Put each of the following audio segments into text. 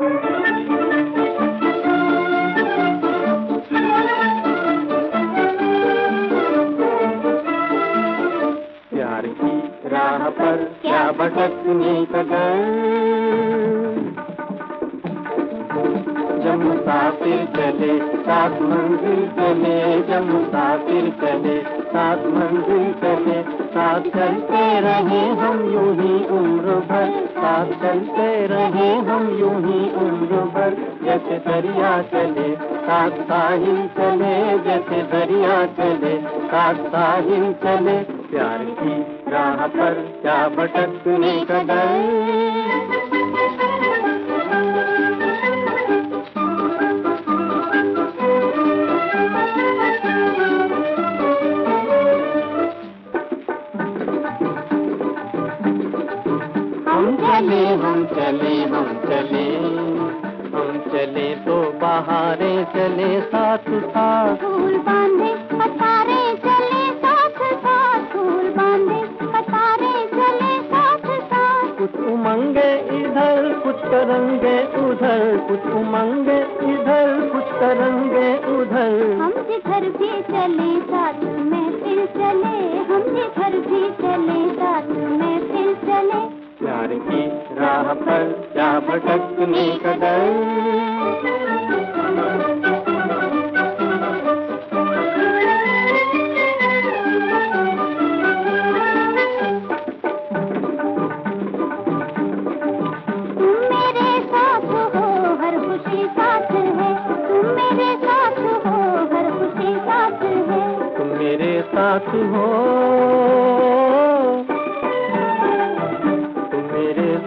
प्यार की राह पर क्या भटकने कदर जब मुसाफिर चले सात मंजिल चले, जब मुसाफिर चले सात मंजिल चले साथ चलते रहे हम यूँ ही उम्र भर। साथ चलते रहे हम यूँ ही उम्र भर। जैसे दरिया चले, साथ साहिल चले। जैसे दरिया चले, साथ साहिल चले। प्यार की राह पर क्या भटकने का डर? हम चले हम चले हम चले। हम चले तो बहारे चले साथ साथ। फूल बांधे कतारे चले साथ साथ। फूल बांधे कतारे चले साथ साथ। कुछ उमंगे इधर कुछ तरंगे उधर। कुछ उमंगे इधर कुछ तरंगे उधर। हम जिधर भी चले साथ में फिर चले। हम जिधर भी चले साथ राह क्या भटकने का तुम मेरे साथ हो हर खुशी साथ है। तुम मेरे साथ हो हर खुशी साथ है। तुम मेरे साथ हो।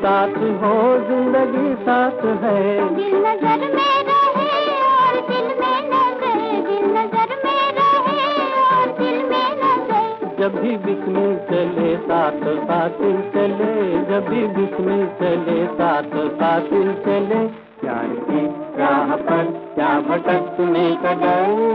साथ हो ज़िंदगी साथ है। दिल नज़र में रहे और दिल में नज़र दिल नज़र में रहे और दिल में नज़र। जब भी बिस्मिल चले साथ साथिल चले। जब भी बिस्मिल चले साथ साथिल चले। प्यार की राह पर क्या भटकने का डर?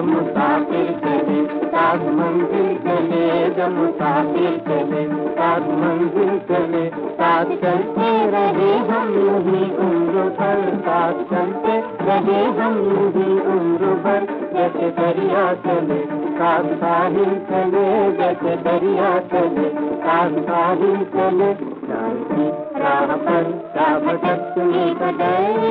जब मुसाफिर चले सात मंजिल चले जब मुसाफिर चले सात मंजिल चले साथ चलते रहे हम यूँ ही उम्र भर साथ चलते रहे हम यूँ ही उम्र भर जैसे दरिया चले साथ साहिल चले जैसे दरिया चले साथ साहिल चले राह पर क्या भटकने का डर